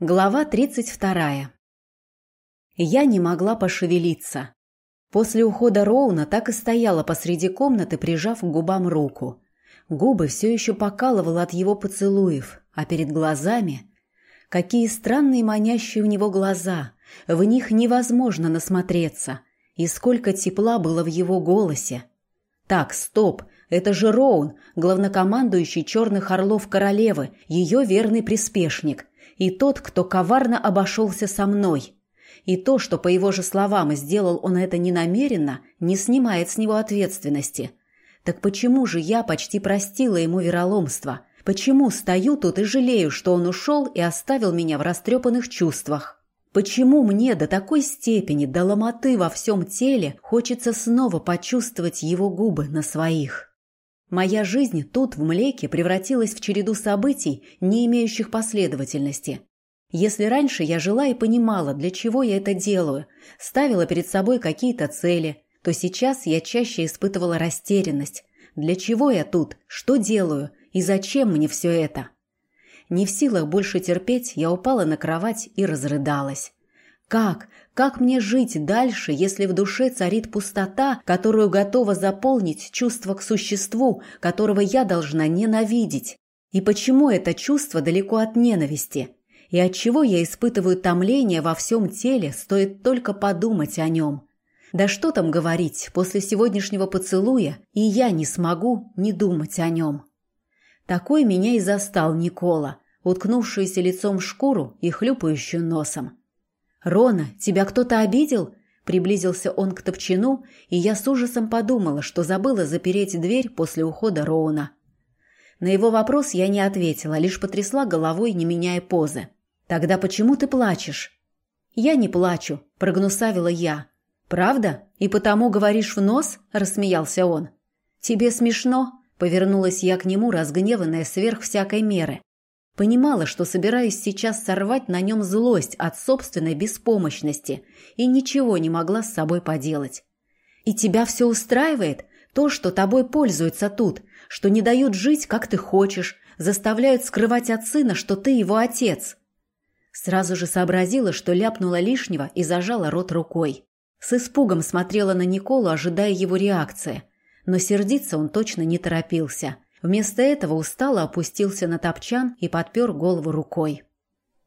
Глава 32. Я не могла пошевелиться. После ухода Роуна так и стояла посреди комнаты, прижав к губам руку. Губы все еще покалывало от его поцелуев, а перед глазами... Какие странные манящие у него глаза! В них невозможно насмотреться. И сколько тепла было в его голосе! Так, стоп! Это же Роун, главнокомандующий Черных Орлов Королевы, ее верный приспешник – и тот, кто коварно обошелся со мной. И то, что, по его же словам, сделал он это ненамеренно, не снимает с него ответственности. Так почему же я почти простила ему вероломство? Почему стою тут и жалею, что он ушел и оставил меня в растрепанных чувствах? Почему мне до такой степени, до ломоты во всем теле, хочется снова почувствовать его губы на своих? Моя жизнь тут, в Млеке, превратилась в череду событий, не имеющих последовательности. Если раньше я жила и понимала, для чего я это делаю, ставила перед собой какие-то цели, то сейчас я чаще испытывала растерянность. Для чего я тут? Что делаю? И зачем мне все это? Не в силах больше терпеть, я упала на кровать и разрыдалась. Как? Как мне жить дальше, если в душе царит пустота, которую готова заполнить чувство к существу, которого я должна ненавидеть? И почему это чувство далеко от ненависти? И от чего я испытываю томление во всем теле, стоит только подумать о нем? Да что там говорить, после сегодняшнего поцелуя и я не смогу не думать о нем. Такой меня и застал Никола, уткнувшийся лицом в шкуру и хлюпающую носом. «Рона, тебя кто-то обидел?» Приблизился он к топчину, и я с ужасом подумала, что забыла запереть дверь после ухода Роуна. На его вопрос я не ответила, лишь потрясла головой, не меняя позы. «Тогда почему ты плачешь?» «Я не плачу», – прогнусавила я. «Правда? И потому говоришь в нос?» – рассмеялся он. «Тебе смешно?» – повернулась я к нему, разгневанная сверх всякой меры. Понимала, что собираюсь сейчас сорвать на нем злость от собственной беспомощности и ничего не могла с собой поделать. «И тебя все устраивает? То, что тобой пользуются тут, что не дают жить, как ты хочешь, заставляют скрывать от сына, что ты его отец?» Сразу же сообразила, что ляпнула лишнего и зажала рот рукой. С испугом смотрела на Николу, ожидая его реакции. Но сердиться он точно не торопился – Вместо этого устало опустился на топчан и подпер голову рукой.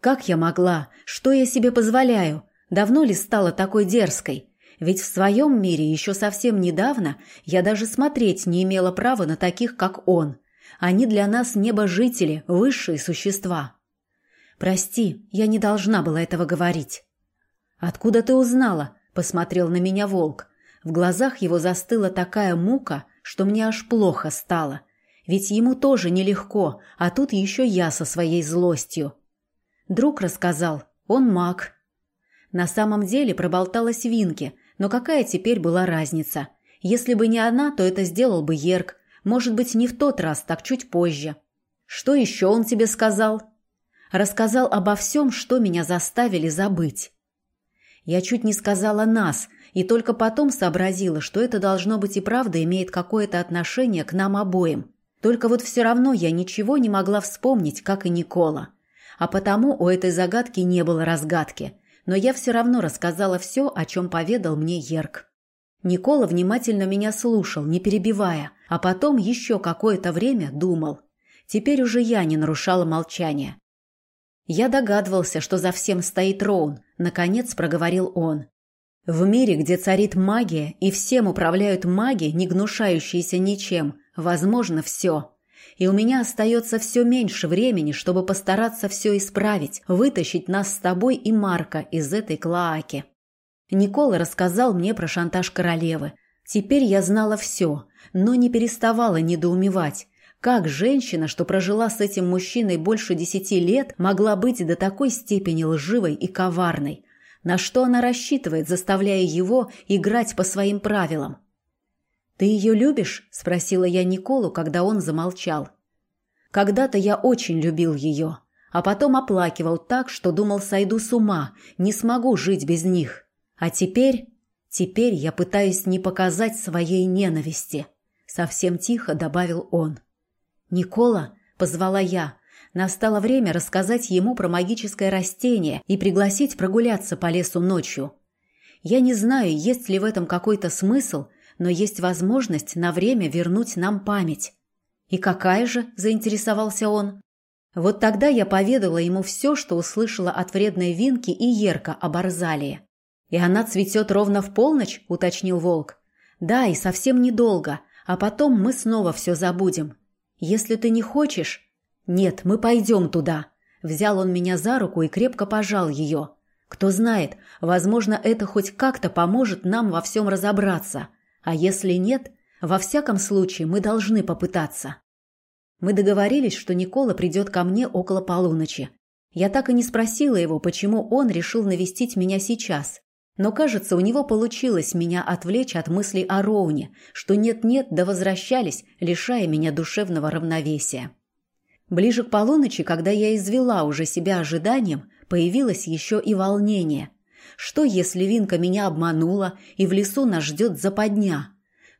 «Как я могла? Что я себе позволяю? Давно ли стала такой дерзкой? Ведь в своем мире еще совсем недавно я даже смотреть не имела права на таких, как он. Они для нас небожители, высшие существа». «Прости, я не должна была этого говорить». «Откуда ты узнала?» – посмотрел на меня волк. В глазах его застыла такая мука, что мне аж плохо стало – ведь ему тоже нелегко, а тут еще я со своей злостью. Друг рассказал, он маг. На самом деле проболталась Винки, но какая теперь была разница? Если бы не она, то это сделал бы Ерк. Может быть, не в тот раз, так чуть позже. Что еще он тебе сказал? Рассказал обо всем, что меня заставили забыть. Я чуть не сказала «нас», и только потом сообразила, что это должно быть и правда имеет какое-то отношение к нам обоим. Только вот все равно я ничего не могла вспомнить, как и Никола. А потому у этой загадки не было разгадки. Но я все равно рассказала все, о чем поведал мне Ерк. Никола внимательно меня слушал, не перебивая, а потом еще какое-то время думал. Теперь уже я не нарушала молчание. Я догадывался, что за всем стоит Роун, наконец проговорил он. В мире, где царит магия и всем управляют маги, не гнушающиеся ничем, возможно все. И у меня остается все меньше времени, чтобы постараться все исправить, вытащить нас с тобой и Марка из этой клоаки. Никола рассказал мне про шантаж королевы. Теперь я знала все, но не переставала недоумевать. Как женщина, что прожила с этим мужчиной больше десяти лет, могла быть до такой степени лживой и коварной? На что она рассчитывает, заставляя его играть по своим правилам? «Ты ее любишь?» – спросила я Николу, когда он замолчал. «Когда-то я очень любил ее, а потом оплакивал так, что думал, сойду с ума, не смогу жить без них. А теперь... Теперь я пытаюсь не показать своей ненависти», – совсем тихо добавил он. «Никола?» – позвала я. Настало время рассказать ему про магическое растение и пригласить прогуляться по лесу ночью. Я не знаю, есть ли в этом какой-то смысл, но есть возможность на время вернуть нам память. «И какая же?» – заинтересовался он. Вот тогда я поведала ему все, что услышала от вредной Винки и Ерка об Арзалии. «И она цветет ровно в полночь?» – уточнил волк. «Да, и совсем недолго, а потом мы снова все забудем. Если ты не хочешь...» «Нет, мы пойдем туда». Взял он меня за руку и крепко пожал ее. Кто знает, возможно, это хоть как-то поможет нам во всем разобраться. А если нет, во всяком случае мы должны попытаться. Мы договорились, что Никола придет ко мне около полуночи. Я так и не спросила его, почему он решил навестить меня сейчас. Но, кажется, у него получилось меня отвлечь от мыслей о Роуне, что нет-нет, да возвращались, лишая меня душевного равновесия. Ближе к полуночи, когда я извела уже себя ожиданием, появилось еще и волнение. Что, если Винка меня обманула, и в лесу нас ждет западня?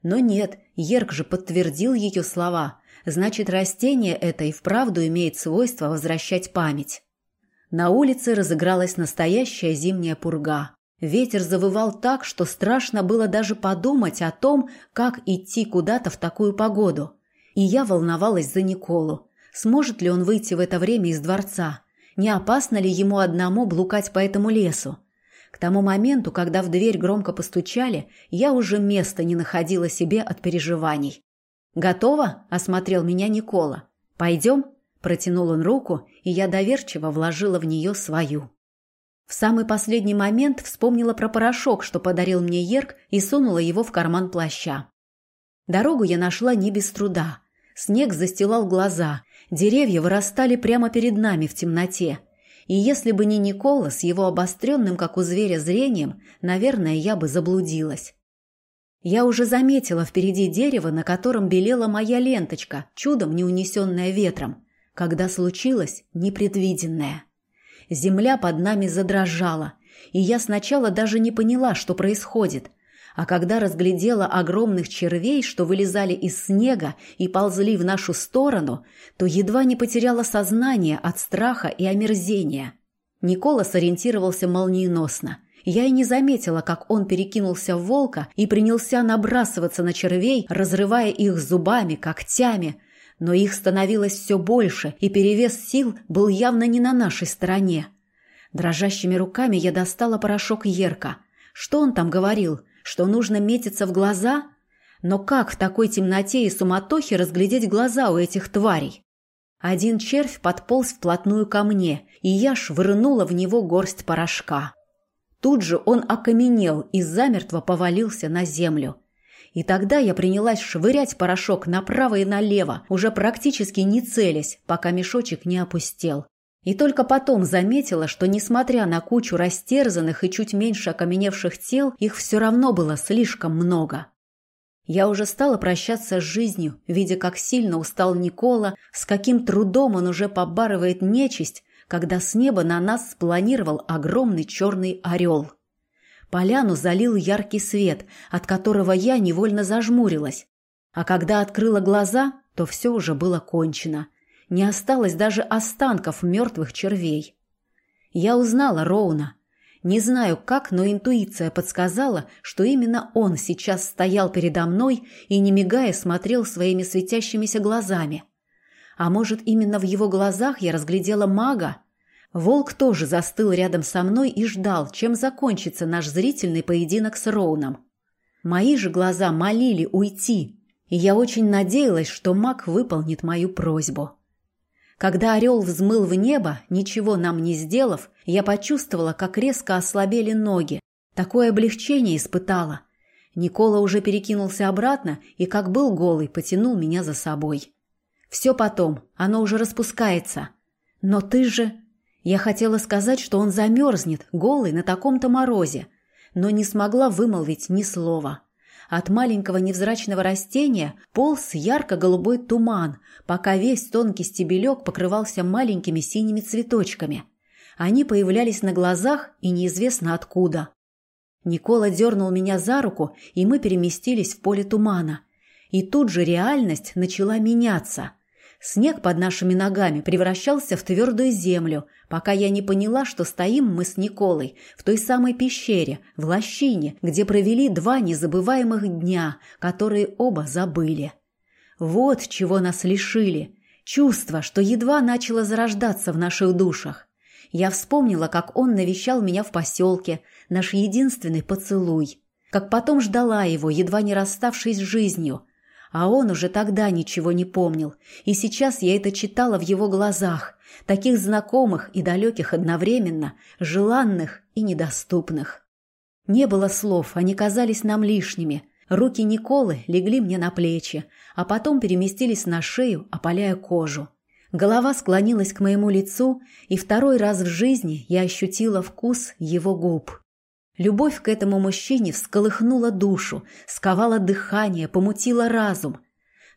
Но нет, Ерк же подтвердил ее слова. Значит, растение это и вправду имеет свойство возвращать память. На улице разыгралась настоящая зимняя пурга. Ветер завывал так, что страшно было даже подумать о том, как идти куда-то в такую погоду. И я волновалась за Николу. Сможет ли он выйти в это время из дворца? Не опасно ли ему одному блукать по этому лесу? К тому моменту, когда в дверь громко постучали, я уже места не находила себе от переживаний. «Готово?» – осмотрел меня Никола. «Пойдем?» – протянул он руку, и я доверчиво вложила в нее свою. В самый последний момент вспомнила про порошок, что подарил мне Ерк, и сунула его в карман плаща. Дорогу я нашла не без труда. Снег застилал глаза, Деревья вырастали прямо перед нами в темноте. И если бы не Никола с его обостренным, как у зверя, зрением, наверное, я бы заблудилась. Я уже заметила впереди дерево, на котором белела моя ленточка, чудом не унесенная ветром, когда случилось непредвиденное. Земля под нами задрожала, и я сначала даже не поняла, что происходит – а когда разглядела огромных червей, что вылезали из снега и ползли в нашу сторону, то едва не потеряла сознание от страха и омерзения. Никола сориентировался молниеносно. Я и не заметила, как он перекинулся в волка и принялся набрасываться на червей, разрывая их зубами, когтями. Но их становилось все больше, и перевес сил был явно не на нашей стороне. Дрожащими руками я достала порошок Ерка. Что он там говорил? Что нужно метиться в глаза? Но как в такой темноте и суматохе разглядеть глаза у этих тварей? Один червь подполз вплотную ко мне, и я швырнула в него горсть порошка. Тут же он окаменел и замертво повалился на землю. И тогда я принялась швырять порошок направо и налево, уже практически не целясь, пока мешочек не опустел. И только потом заметила, что, несмотря на кучу растерзанных и чуть меньше окаменевших тел, их все равно было слишком много. Я уже стала прощаться с жизнью, видя, как сильно устал Никола, с каким трудом он уже побарывает нечисть, когда с неба на нас спланировал огромный черный орел. Поляну залил яркий свет, от которого я невольно зажмурилась. А когда открыла глаза, то все уже было кончено – не осталось даже останков мертвых червей. Я узнала Роуна. Не знаю как, но интуиция подсказала, что именно он сейчас стоял передо мной и, не мигая, смотрел своими светящимися глазами. А может, именно в его глазах я разглядела мага? Волк тоже застыл рядом со мной и ждал, чем закончится наш зрительный поединок с Роуном. Мои же глаза молили уйти, и я очень надеялась, что маг выполнит мою просьбу. Когда орел взмыл в небо, ничего нам не сделав, я почувствовала, как резко ослабели ноги. Такое облегчение испытала. Никола уже перекинулся обратно и, как был голый, потянул меня за собой. «Все потом, оно уже распускается. Но ты же...» Я хотела сказать, что он замерзнет, голый, на таком-то морозе, но не смогла вымолвить ни слова. От маленького невзрачного растения полз ярко-голубой туман, пока весь тонкий стебелек покрывался маленькими синими цветочками. Они появлялись на глазах и неизвестно откуда. Никола дернул меня за руку, и мы переместились в поле тумана. И тут же реальность начала меняться. Снег под нашими ногами превращался в твердую землю, пока я не поняла, что стоим мы с Николой в той самой пещере, в лощине, где провели два незабываемых дня, которые оба забыли. Вот чего нас лишили. Чувство, что едва начало зарождаться в наших душах. Я вспомнила, как он навещал меня в поселке, наш единственный поцелуй. Как потом ждала его, едва не расставшись с жизнью – а он уже тогда ничего не помнил, и сейчас я это читала в его глазах, таких знакомых и далеких одновременно, желанных и недоступных. Не было слов, они казались нам лишними. Руки Николы легли мне на плечи, а потом переместились на шею, опаляя кожу. Голова склонилась к моему лицу, и второй раз в жизни я ощутила вкус его губ. Любовь к этому мужчине всколыхнула душу, сковала дыхание, помутила разум.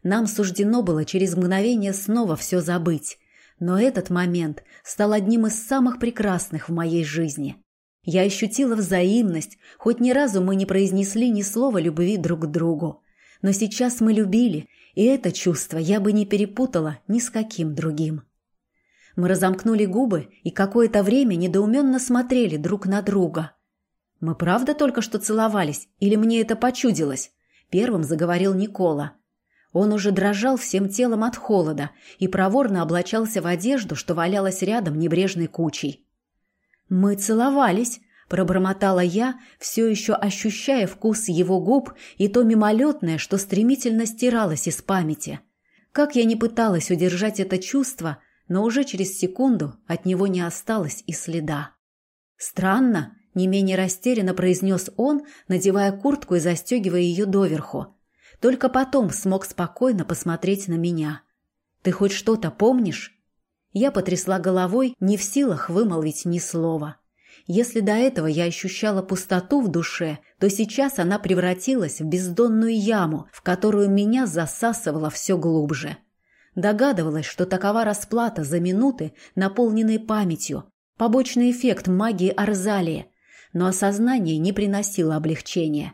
Нам суждено было через мгновение снова все забыть. Но этот момент стал одним из самых прекрасных в моей жизни. Я ощутила взаимность, хоть ни разу мы не произнесли ни слова любви друг к другу. Но сейчас мы любили, и это чувство я бы не перепутала ни с каким другим. Мы разомкнули губы и какое-то время недоуменно смотрели друг на друга – «Мы правда только что целовались? Или мне это почудилось?» Первым заговорил Никола. Он уже дрожал всем телом от холода и проворно облачался в одежду, что валялась рядом небрежной кучей. «Мы целовались», – пробормотала я, все еще ощущая вкус его губ и то мимолетное, что стремительно стиралось из памяти. Как я не пыталась удержать это чувство, но уже через секунду от него не осталось и следа. Странно, не менее растерянно произнес он, надевая куртку и застегивая ее доверху. Только потом смог спокойно посмотреть на меня. «Ты хоть что-то помнишь?» Я потрясла головой, не в силах вымолвить ни слова. Если до этого я ощущала пустоту в душе, то сейчас она превратилась в бездонную яму, в которую меня засасывало все глубже. Догадывалась, что такова расплата за минуты, наполненные памятью, побочный эффект магии Арзалии, но осознание не приносило облегчения.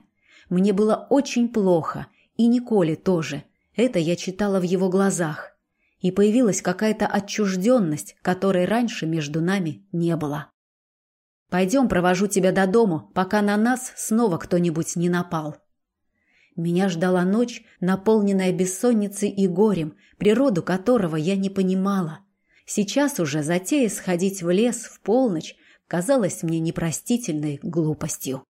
Мне было очень плохо, и Николе тоже. Это я читала в его глазах. И появилась какая-то отчужденность, которой раньше между нами не было. «Пойдем, провожу тебя до дому, пока на нас снова кто-нибудь не напал». Меня ждала ночь, наполненная бессонницей и горем, природу которого я не понимала. Сейчас уже затея сходить в лес в полночь казалось мне непростительной глупостью.